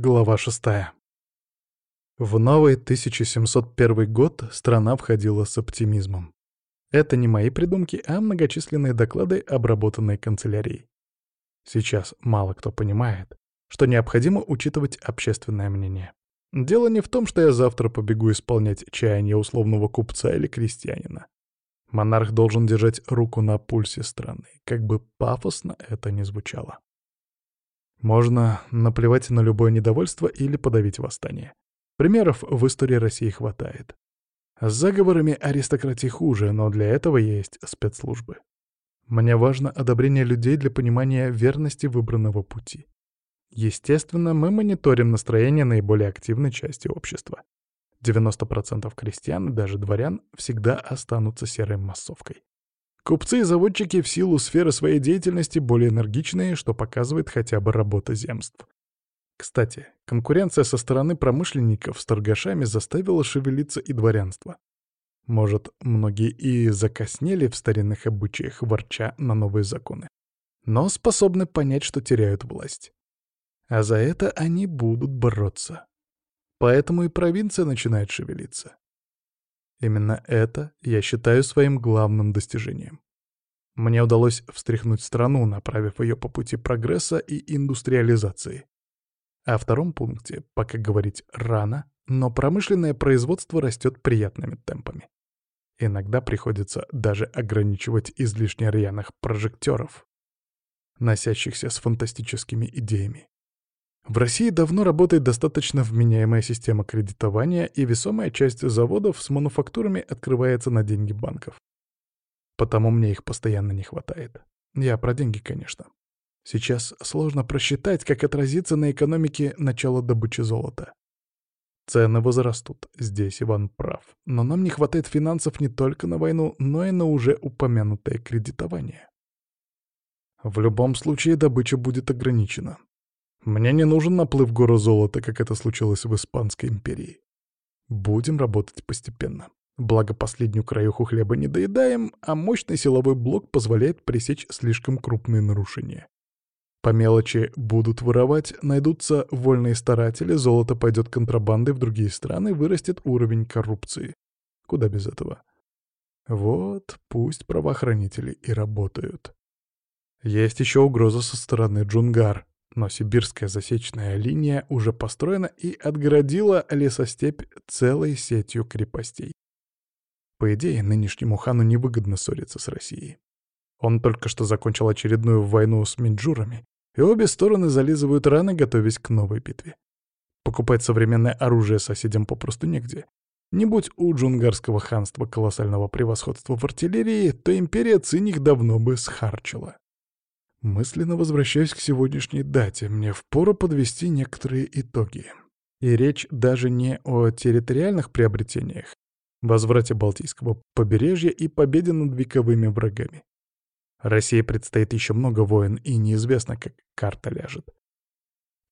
Глава 6. В новый 1701 год страна входила с оптимизмом. Это не мои придумки, а многочисленные доклады, обработанные канцелярией. Сейчас мало кто понимает, что необходимо учитывать общественное мнение. Дело не в том, что я завтра побегу исполнять чаяния условного купца или крестьянина. Монарх должен держать руку на пульсе страны, как бы пафосно это ни звучало. Можно наплевать на любое недовольство или подавить восстание. Примеров в истории России хватает. С заговорами аристократии хуже, но для этого есть спецслужбы. Мне важно одобрение людей для понимания верности выбранного пути. Естественно, мы мониторим настроение наиболее активной части общества. 90% крестьян и даже дворян всегда останутся серой массовкой. Купцы и заводчики в силу сферы своей деятельности более энергичные, что показывает хотя бы работа земств. Кстати, конкуренция со стороны промышленников с торгашами заставила шевелиться и дворянство. Может, многие и закоснели в старинных обычаях, ворча на новые законы. Но способны понять, что теряют власть. А за это они будут бороться. Поэтому и провинция начинает шевелиться. Именно это я считаю своим главным достижением. Мне удалось встряхнуть страну, направив ее по пути прогресса и индустриализации. О втором пункте пока говорить рано, но промышленное производство растет приятными темпами. Иногда приходится даже ограничивать излишне рьяных прожекторов, носящихся с фантастическими идеями. В России давно работает достаточно вменяемая система кредитования, и весомая часть заводов с мануфактурами открывается на деньги банков. Потому мне их постоянно не хватает. Я про деньги, конечно. Сейчас сложно просчитать, как отразится на экономике начало добычи золота. Цены возрастут, здесь Иван прав. Но нам не хватает финансов не только на войну, но и на уже упомянутое кредитование. В любом случае добыча будет ограничена. Мне не нужен наплыв горы золота, как это случилось в Испанской империи. Будем работать постепенно. Благо последнюю краюху хлеба не доедаем, а мощный силовой блок позволяет пресечь слишком крупные нарушения. По мелочи будут воровать, найдутся вольные старатели, золото пойдет контрабандой в другие страны, вырастет уровень коррупции. Куда без этого? Вот, пусть правоохранители и работают. Есть еще угроза со стороны Джунгар, но сибирская засечная линия уже построена и отгородила лесостепь целой сетью крепостей. По идее, нынешнему хану невыгодно ссориться с Россией. Он только что закончил очередную войну с минджурами, и обе стороны зализывают раны, готовясь к новой битве. Покупать современное оружие соседям попросту негде. Не будь у джунгарского ханства колоссального превосходства в артиллерии, то империя циних давно бы схарчила. Мысленно возвращаюсь к сегодняшней дате, мне впору подвести некоторые итоги. И речь даже не о территориальных приобретениях, возврате Балтийского побережья и победе над вековыми врагами. России предстоит еще много войн, и неизвестно, как карта ляжет.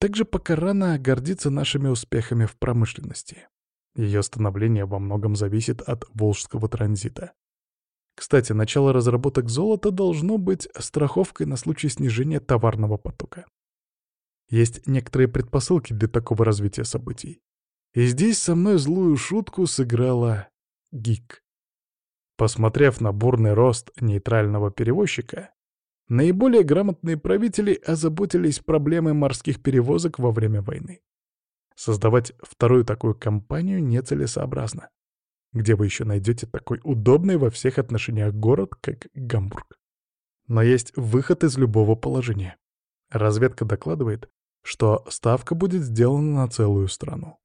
Также пока рано гордиться нашими успехами в промышленности. Ее становление во многом зависит от Волжского транзита. Кстати, начало разработок золота должно быть страховкой на случай снижения товарного потока. Есть некоторые предпосылки для такого развития событий. И здесь со мной злую шутку сыграла ГИК. Посмотрев на бурный рост нейтрального перевозчика, наиболее грамотные правители озаботились проблемой морских перевозок во время войны. Создавать вторую такую компанию нецелесообразно. Где вы еще найдете такой удобный во всех отношениях город, как Гамбург? Но есть выход из любого положения. Разведка докладывает, что ставка будет сделана на целую страну.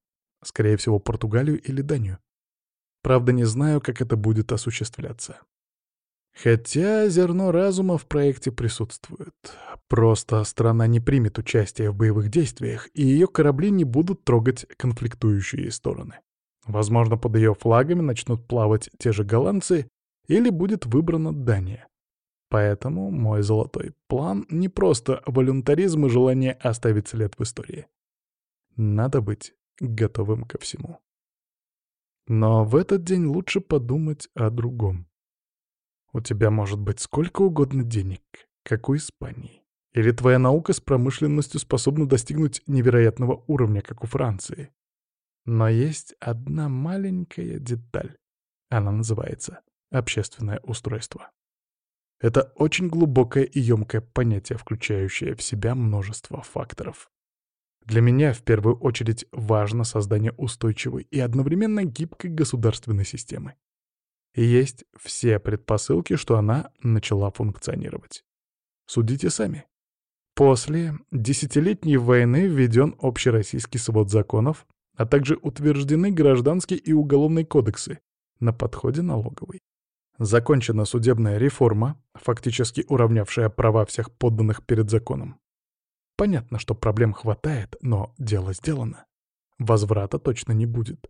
Скорее всего, Португалию или Данию. Правда, не знаю, как это будет осуществляться. Хотя зерно разума в проекте присутствует. Просто страна не примет участие в боевых действиях, и ее корабли не будут трогать конфликтующие стороны. Возможно, под ее флагами начнут плавать те же голландцы, или будет выбрана Дания. Поэтому мой золотой план не просто волюнтаризм и желание оставить след в истории. Надо быть готовым ко всему. Но в этот день лучше подумать о другом. У тебя может быть сколько угодно денег, как у Испании. Или твоя наука с промышленностью способна достигнуть невероятного уровня, как у Франции? Но есть одна маленькая деталь. Она называется общественное устройство. Это очень глубокое и емкое понятие, включающее в себя множество факторов. Для меня в первую очередь важно создание устойчивой и одновременно гибкой государственной системы. И есть все предпосылки, что она начала функционировать. Судите сами. После десятилетней войны введен общероссийский свод законов, а также утверждены гражданские и уголовные кодексы на подходе налоговый. Закончена судебная реформа, фактически уравнявшая права всех подданных перед законом. Понятно, что проблем хватает, но дело сделано. Возврата точно не будет.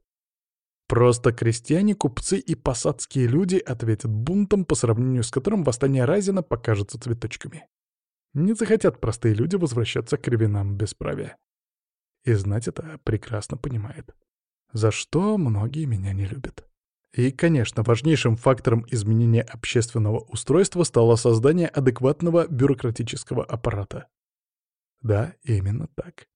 Просто крестьяне, купцы и посадские люди ответят бунтом, по сравнению с которым восстание Разина покажется цветочками. Не захотят простые люди возвращаться к кривинам бесправия. И знать это прекрасно понимает. За что многие меня не любят. И, конечно, важнейшим фактором изменения общественного устройства стало создание адекватного бюрократического аппарата. Да, именно так.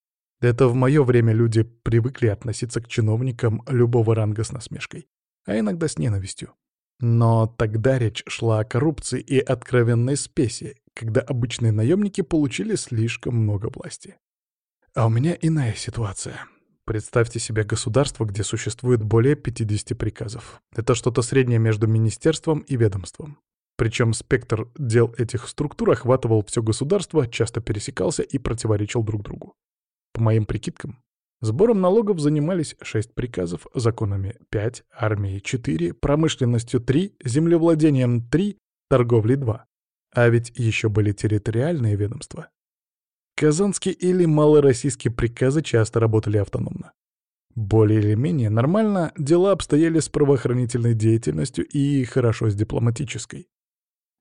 Это в мое время люди привыкли относиться к чиновникам любого ранга с насмешкой, а иногда с ненавистью. Но тогда речь шла о коррупции и откровенной спеси, когда обычные наемники получили слишком много власти. А у меня иная ситуация. Представьте себе государство, где существует более 50 приказов. Это что-то среднее между министерством и ведомством. Причем спектр дел этих структур охватывал все государство, часто пересекался и противоречил друг другу. По моим прикидкам, сбором налогов занимались 6 приказов, законами 5, армией 4, промышленностью 3, землевладением 3, торговлей 2. А ведь еще были территориальные ведомства. Казанские или малороссийские приказы часто работали автономно. Более или менее нормально дела обстояли с правоохранительной деятельностью и хорошо с дипломатической.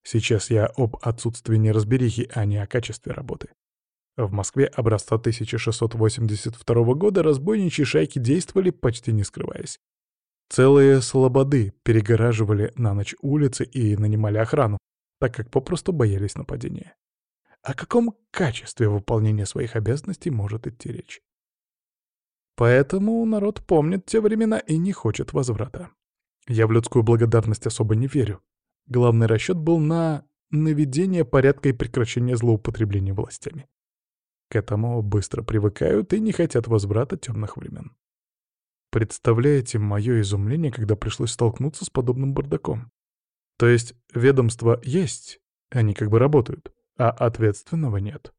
Сейчас я об отсутствии неразберихи, а не о качестве работы. В Москве образца 1682 года разбойничьи шайки действовали, почти не скрываясь. Целые слободы перегораживали на ночь улицы и нанимали охрану, так как попросту боялись нападения. О каком качестве выполнения своих обязанностей может идти речь? Поэтому народ помнит те времена и не хочет возврата. Я в людскую благодарность особо не верю. Главный расчет был на наведение порядка и прекращение злоупотребления властями. К этому быстро привыкают и не хотят возврата темных времен. Представляете мое изумление, когда пришлось столкнуться с подобным бардаком? То есть ведомства есть, они как бы работают, а ответственного нет.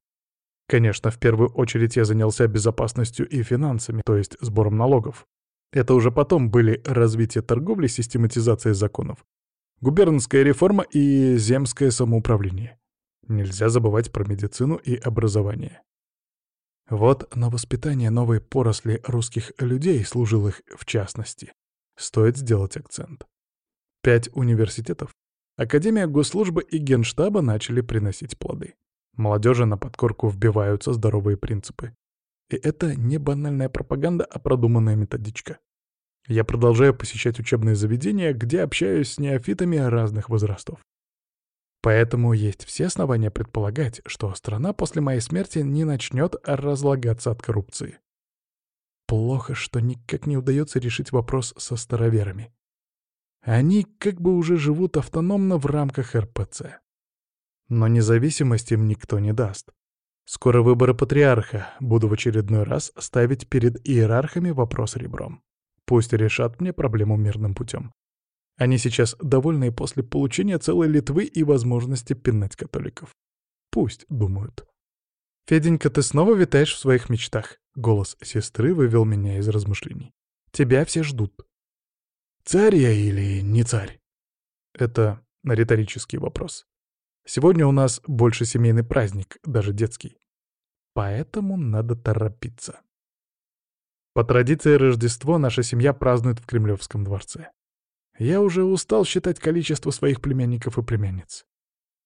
Конечно, в первую очередь я занялся безопасностью и финансами, то есть сбором налогов. Это уже потом были развитие торговли, систематизация законов, губернская реформа и земское самоуправление. Нельзя забывать про медицину и образование. Вот на воспитание новой поросли русских людей, служилых в частности, стоит сделать акцент. Пять университетов, Академия госслужбы и генштаба начали приносить плоды. Молодежи на подкорку вбиваются здоровые принципы. И это не банальная пропаганда, а продуманная методичка. Я продолжаю посещать учебные заведения, где общаюсь с неофитами разных возрастов. Поэтому есть все основания предполагать, что страна после моей смерти не начнет разлагаться от коррупции. Плохо, что никак не удается решить вопрос со староверами. Они как бы уже живут автономно в рамках РПЦ. Но независимость им никто не даст. Скоро выборы патриарха. Буду в очередной раз ставить перед иерархами вопрос ребром. Пусть решат мне проблему мирным путем. Они сейчас довольны после получения целой Литвы и возможности пинать католиков. Пусть думают. «Феденька, ты снова витаешь в своих мечтах?» Голос сестры вывел меня из размышлений. «Тебя все ждут». «Царь я или не царь?» Это риторический вопрос. Сегодня у нас больше семейный праздник, даже детский. Поэтому надо торопиться. По традиции Рождество наша семья празднует в Кремлевском дворце. Я уже устал считать количество своих племянников и племянниц.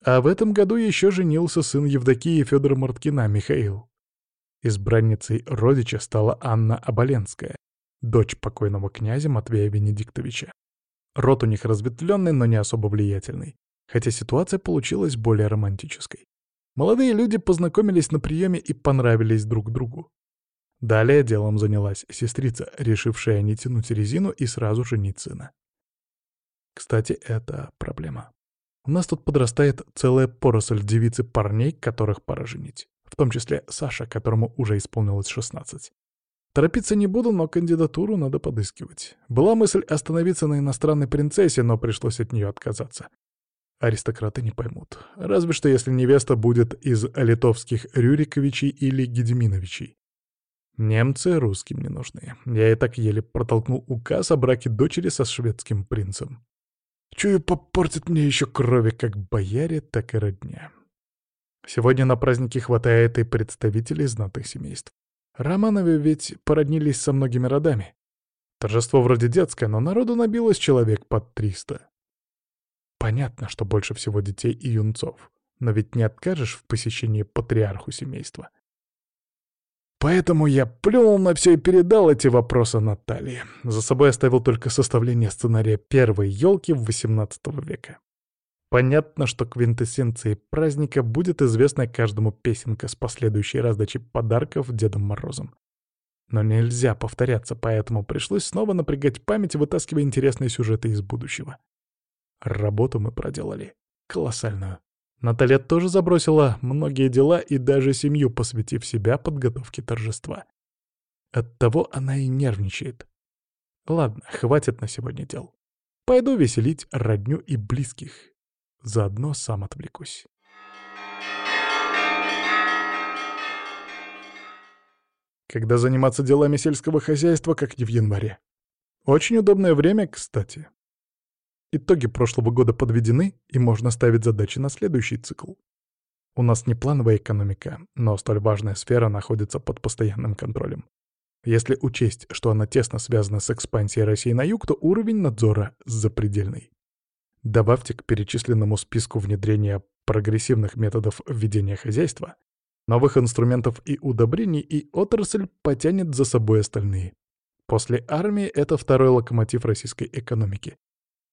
А в этом году еще женился сын Евдокии Федора Марткина, Михаил. Избранницей родича стала Анна Оболенская, дочь покойного князя Матвея Венедиктовича. Род у них разветвленный, но не особо влиятельный, хотя ситуация получилась более романтической. Молодые люди познакомились на приеме и понравились друг другу. Далее делом занялась сестрица, решившая не тянуть резину и сразу женить сына. Кстати, это проблема. У нас тут подрастает целая поросль девицы парней, которых пора женить. В том числе Саша, которому уже исполнилось 16. Торопиться не буду, но кандидатуру надо подыскивать. Была мысль остановиться на иностранной принцессе, но пришлось от нее отказаться. Аристократы не поймут. Разве что если невеста будет из литовских Рюриковичей или Гедеминовичей. Немцы русским не нужны. Я и так еле протолкнул указ о браке дочери со шведским принцем. Чую, попортит мне еще крови как бояре, так и родня. Сегодня на празднике хватает и представителей знатных семейств. Романовы ведь породнились со многими родами. Торжество вроде детское, но народу набилось человек под триста. Понятно, что больше всего детей и юнцов, но ведь не откажешь в посещении патриарху семейства. Поэтому я плюнул на все и передал эти вопросы Наталье. За собой оставил только составление сценария первой елки XVIII века. Понятно, что квинтэссенцией праздника будет известна каждому песенка с последующей раздачей подарков Дедом Морозом. Но нельзя повторяться, поэтому пришлось снова напрягать память, вытаскивая интересные сюжеты из будущего. Работу мы проделали. Колоссальную. Наталья тоже забросила многие дела и даже семью, посвятив себя подготовке торжества. Оттого она и нервничает. Ладно, хватит на сегодня дел. Пойду веселить родню и близких. Заодно сам отвлекусь. Когда заниматься делами сельского хозяйства, как не в январе? Очень удобное время, кстати. Итоги прошлого года подведены, и можно ставить задачи на следующий цикл. У нас не плановая экономика, но столь важная сфера находится под постоянным контролем. Если учесть, что она тесно связана с экспансией России на юг, то уровень надзора запредельный. Добавьте к перечисленному списку внедрения прогрессивных методов ведения хозяйства, новых инструментов и удобрений, и отрасль потянет за собой остальные. После армии это второй локомотив российской экономики,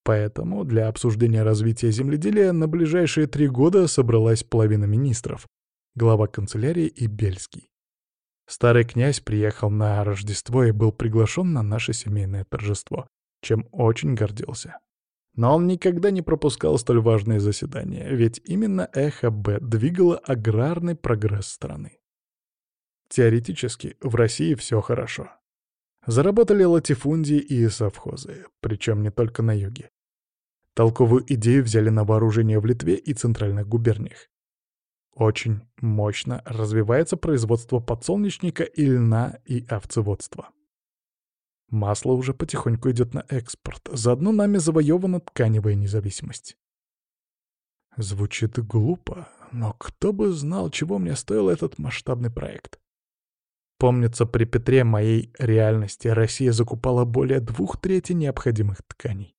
Поэтому для обсуждения развития земледелия на ближайшие три года собралась половина министров, глава канцелярии и Бельский. Старый князь приехал на Рождество и был приглашен на наше семейное торжество, чем очень гордился. Но он никогда не пропускал столь важные заседания, ведь именно ЭХБ двигало аграрный прогресс страны. Теоретически, в России все хорошо. Заработали латифундии и совхозы, причем не только на юге. Толковую идею взяли на вооружение в Литве и центральных губерниях. Очень мощно развивается производство подсолнечника и льна и овцеводство. Масло уже потихоньку идет на экспорт, заодно нами завоевана тканевая независимость. Звучит глупо, но кто бы знал, чего мне стоил этот масштабный проект. Помнится, при Петре моей реальности Россия закупала более двух трети необходимых тканей.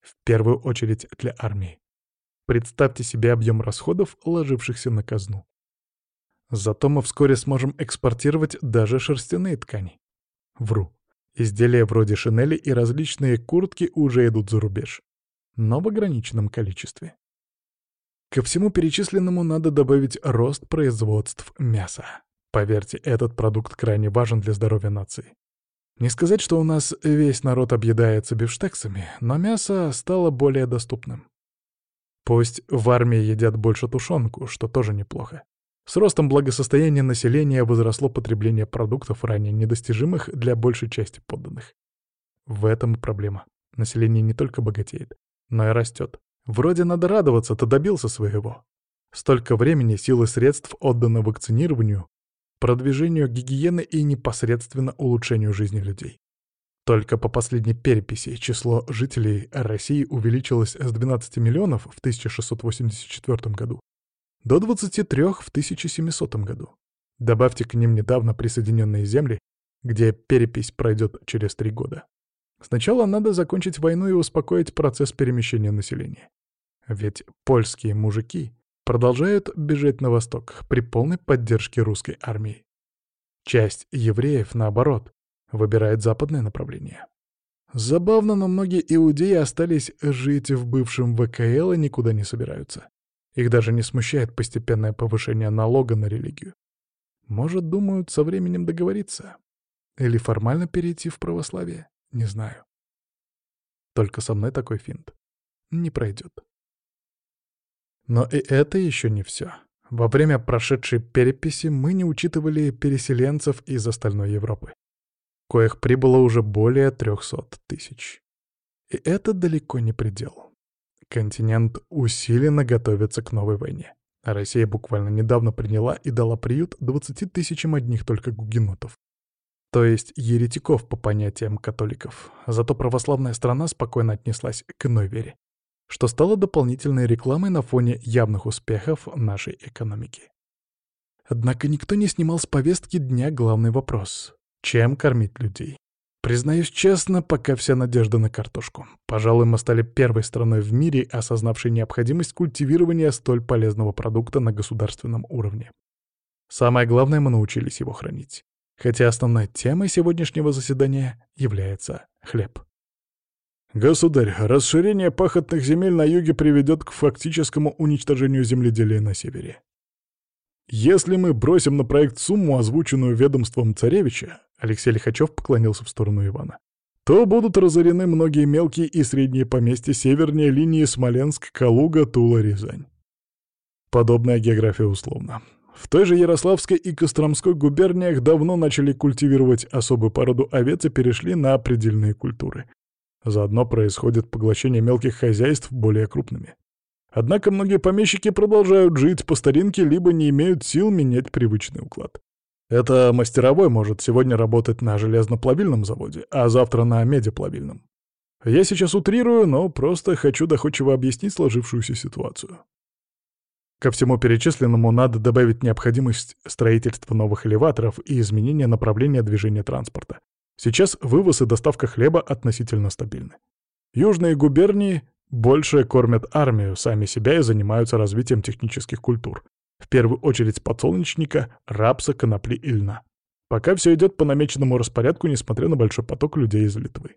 В первую очередь для армии. Представьте себе объем расходов, ложившихся на казну. Зато мы вскоре сможем экспортировать даже шерстяные ткани. Вру. Изделия вроде шинели и различные куртки уже идут за рубеж. Но в ограниченном количестве. Ко всему перечисленному надо добавить рост производств мяса. Поверьте, этот продукт крайне важен для здоровья нации. Не сказать, что у нас весь народ объедается бифштексами, но мясо стало более доступным. Пусть в армии едят больше тушенку, что тоже неплохо. С ростом благосостояния населения возросло потребление продуктов, ранее недостижимых для большей части подданных. В этом и проблема. Население не только богатеет, но и растет. Вроде надо радоваться, ты добился своего. Столько времени, сил и средств отдано вакцинированию, продвижению гигиены и непосредственно улучшению жизни людей. Только по последней переписи число жителей России увеличилось с 12 миллионов в 1684 году до 23 в 1700 году. Добавьте к ним недавно присоединенные земли, где перепись пройдет через три года. Сначала надо закончить войну и успокоить процесс перемещения населения. Ведь польские мужики продолжают бежать на восток при полной поддержке русской армии. Часть евреев, наоборот, выбирает западное направление. Забавно, но многие иудеи остались жить в бывшем ВКЛ и никуда не собираются. Их даже не смущает постепенное повышение налога на религию. Может, думают со временем договориться? Или формально перейти в православие? Не знаю. Только со мной такой финт не пройдет. Но и это еще не все. Во время прошедшей переписи мы не учитывали переселенцев из остальной Европы, коих прибыло уже более 300 тысяч. И это далеко не предел. Континент усиленно готовится к новой войне. Россия буквально недавно приняла и дала приют 20 тысячам одних только гугенотов. То есть еретиков по понятиям католиков. Зато православная страна спокойно отнеслась к иной вере что стало дополнительной рекламой на фоне явных успехов нашей экономики. Однако никто не снимал с повестки дня главный вопрос — чем кормить людей? Признаюсь честно, пока вся надежда на картошку. Пожалуй, мы стали первой страной в мире, осознавшей необходимость культивирования столь полезного продукта на государственном уровне. Самое главное, мы научились его хранить. Хотя основной темой сегодняшнего заседания является хлеб. «Государь, расширение пахотных земель на юге приведет к фактическому уничтожению земледелия на севере. Если мы бросим на проект сумму, озвученную ведомством царевича, Алексей Лихачев поклонился в сторону Ивана, то будут разорены многие мелкие и средние поместья севернее линии Смоленск, Калуга, Тула, Рязань. Подобная география условна. В той же Ярославской и Костромской губерниях давно начали культивировать особую породу овец и перешли на предельные культуры — Заодно происходит поглощение мелких хозяйств более крупными. Однако многие помещики продолжают жить по старинке, либо не имеют сил менять привычный уклад. Это мастеровой может сегодня работать на железноплавильном заводе, а завтра на медиплавильном. Я сейчас утрирую, но просто хочу доходчиво объяснить сложившуюся ситуацию. Ко всему перечисленному надо добавить необходимость строительства новых элеваторов и изменения направления движения транспорта, Сейчас вывоз и доставка хлеба относительно стабильны. Южные губернии больше кормят армию, сами себя и занимаются развитием технических культур. В первую очередь подсолнечника, рапса, конопли и льна. Пока все идет по намеченному распорядку, несмотря на большой поток людей из Литвы.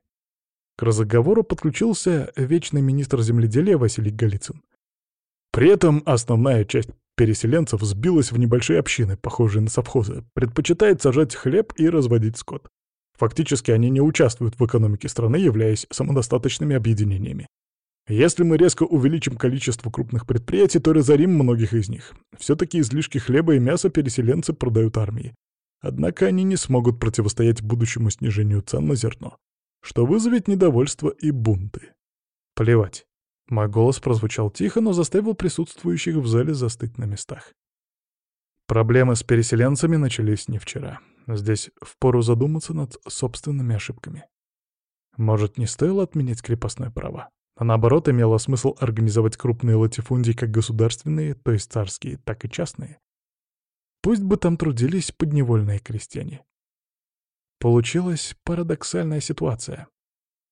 К разговору подключился вечный министр земледелия Василий Голицын. При этом основная часть переселенцев сбилась в небольшие общины, похожие на совхозы, предпочитает сажать хлеб и разводить скот. Фактически они не участвуют в экономике страны, являясь самодостаточными объединениями. Если мы резко увеличим количество крупных предприятий, то разорим многих из них. Все-таки излишки хлеба и мяса переселенцы продают армии. Однако они не смогут противостоять будущему снижению цен на зерно, что вызовет недовольство и бунты. Плевать. Мой голос прозвучал тихо, но заставил присутствующих в зале застыть на местах. Проблемы с переселенцами начались не вчера. Здесь впору задуматься над собственными ошибками. Может, не стоило отменять крепостное право, а наоборот имело смысл организовать крупные латифундии как государственные, то есть царские, так и частные. Пусть бы там трудились подневольные крестьяне. Получилась парадоксальная ситуация.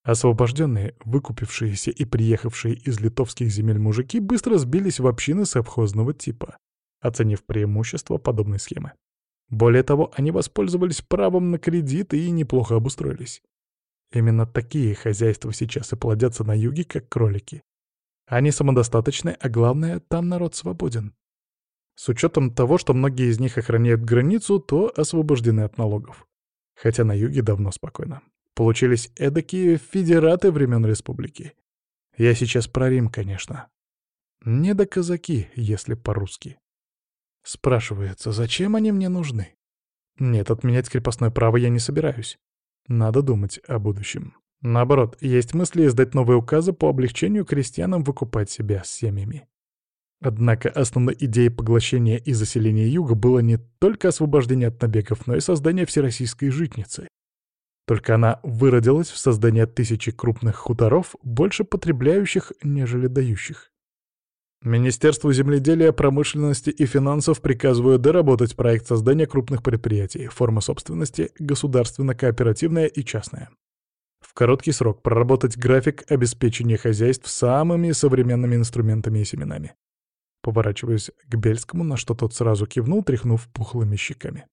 Освобожденные, выкупившиеся и приехавшие из литовских земель мужики быстро сбились в общины совхозного типа, оценив преимущество подобной схемы. Более того, они воспользовались правом на кредит и неплохо обустроились. Именно такие хозяйства сейчас и плодятся на юге, как кролики. Они самодостаточны, а главное, там народ свободен. С учетом того, что многие из них охраняют границу, то освобождены от налогов. Хотя на юге давно спокойно. Получились эдакие федераты времен республики. Я сейчас про Рим, конечно. Не до казаки, если по-русски. Спрашивается, зачем они мне нужны? Нет, отменять крепостное право я не собираюсь. Надо думать о будущем. Наоборот, есть мысли издать новые указы по облегчению крестьянам выкупать себя с семьями. Однако основной идеей поглощения и заселения Юга было не только освобождение от набегов, но и создание всероссийской житницы. Только она выродилась в создание тысячи крупных хуторов, больше потребляющих, нежели дающих. Министерству земледелия, промышленности и финансов приказываю доработать проект создания крупных предприятий, форма собственности государственно-кооперативная и частная. В короткий срок проработать график обеспечения хозяйств самыми современными инструментами и семенами. Поворачиваюсь к Бельскому, на что тот сразу кивнул, тряхнув пухлыми щеками.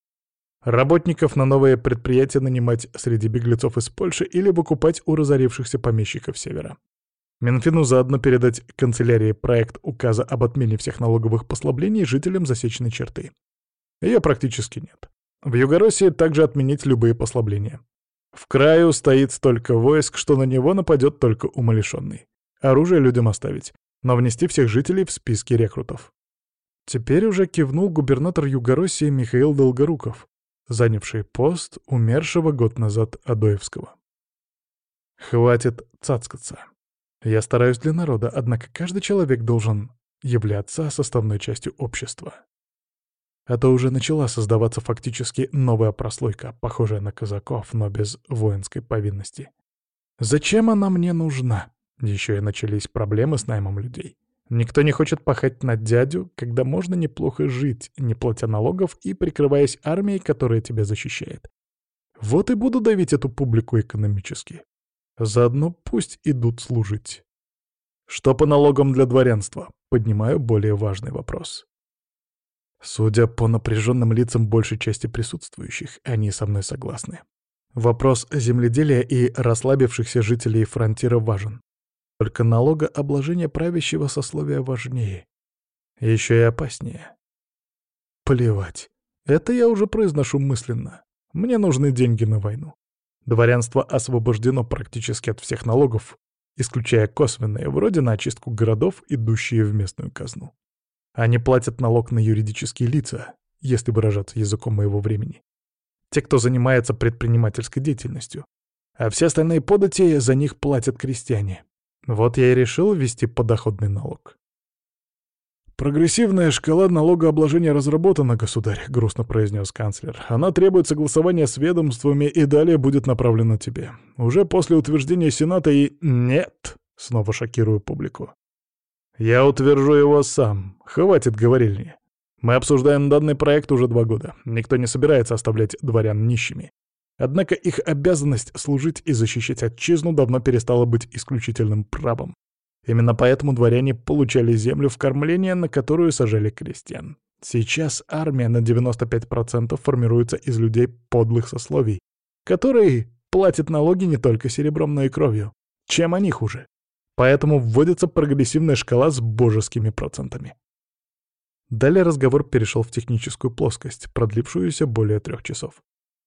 Работников на новые предприятия нанимать среди беглецов из Польши или выкупать у разорившихся помещиков Севера. Минфину заодно передать канцелярии проект указа об отмене всех налоговых послаблений жителям засеченной черты. Ее практически нет. В Югороссии также отменить любые послабления. В краю стоит столько войск, что на него нападет только умалишенный. Оружие людям оставить, но внести всех жителей в списки рекрутов. Теперь уже кивнул губернатор Югороссии Михаил Долгоруков, занявший пост умершего год назад Адоевского. Хватит цацкаться. Я стараюсь для народа, однако каждый человек должен являться составной частью общества. А то уже начала создаваться фактически новая прослойка, похожая на казаков, но без воинской повинности. Зачем она мне нужна? Еще и начались проблемы с наймом людей. Никто не хочет пахать на дядю, когда можно неплохо жить, не платя налогов и прикрываясь армией, которая тебя защищает. Вот и буду давить эту публику экономически. Заодно пусть идут служить. Что по налогам для дворянства? Поднимаю более важный вопрос. Судя по напряженным лицам большей части присутствующих, они со мной согласны. Вопрос земледелия и расслабившихся жителей фронтира важен. Только налогообложение правящего сословия важнее. Еще и опаснее. Плевать. Это я уже произношу мысленно. Мне нужны деньги на войну. Дворянство освобождено практически от всех налогов, исключая косвенные, вроде на очистку городов, идущие в местную казну. Они платят налог на юридические лица, если выражаться языком моего времени. Те, кто занимается предпринимательской деятельностью. А все остальные подати за них платят крестьяне. Вот я и решил ввести подоходный налог. «Прогрессивная шкала налогообложения разработана, государь», — грустно произнес канцлер. «Она требует согласования с ведомствами и далее будет направлена тебе. Уже после утверждения Сената и...» «Нет!» — снова шокирую публику. «Я утвержу его сам. Хватит говорильни. Мы обсуждаем данный проект уже два года. Никто не собирается оставлять дворян нищими. Однако их обязанность служить и защищать отчизну давно перестала быть исключительным правом. Именно поэтому дворяне получали землю в кормление, на которую сажали крестьян. Сейчас армия на 95% формируется из людей подлых сословий, которые платят налоги не только серебром, но и кровью. Чем они хуже? Поэтому вводится прогрессивная шкала с божескими процентами. Далее разговор перешел в техническую плоскость, продлившуюся более трех часов.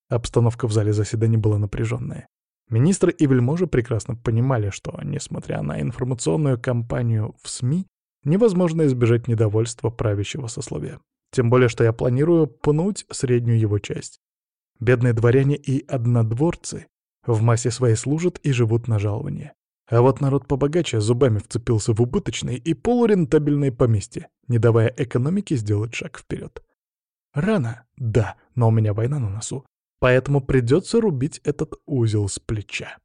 Обстановка в зале заседаний была напряженная. Министры и вельможи прекрасно понимали, что, несмотря на информационную кампанию в СМИ, невозможно избежать недовольства правящего сословия. Тем более, что я планирую пнуть среднюю его часть. Бедные дворяне и однодворцы в массе своей служат и живут на жалование. А вот народ побогаче зубами вцепился в убыточные и полурентабельные поместья, не давая экономике сделать шаг вперед. Рано, да, но у меня война на носу, Поэтому придется рубить этот узел с плеча.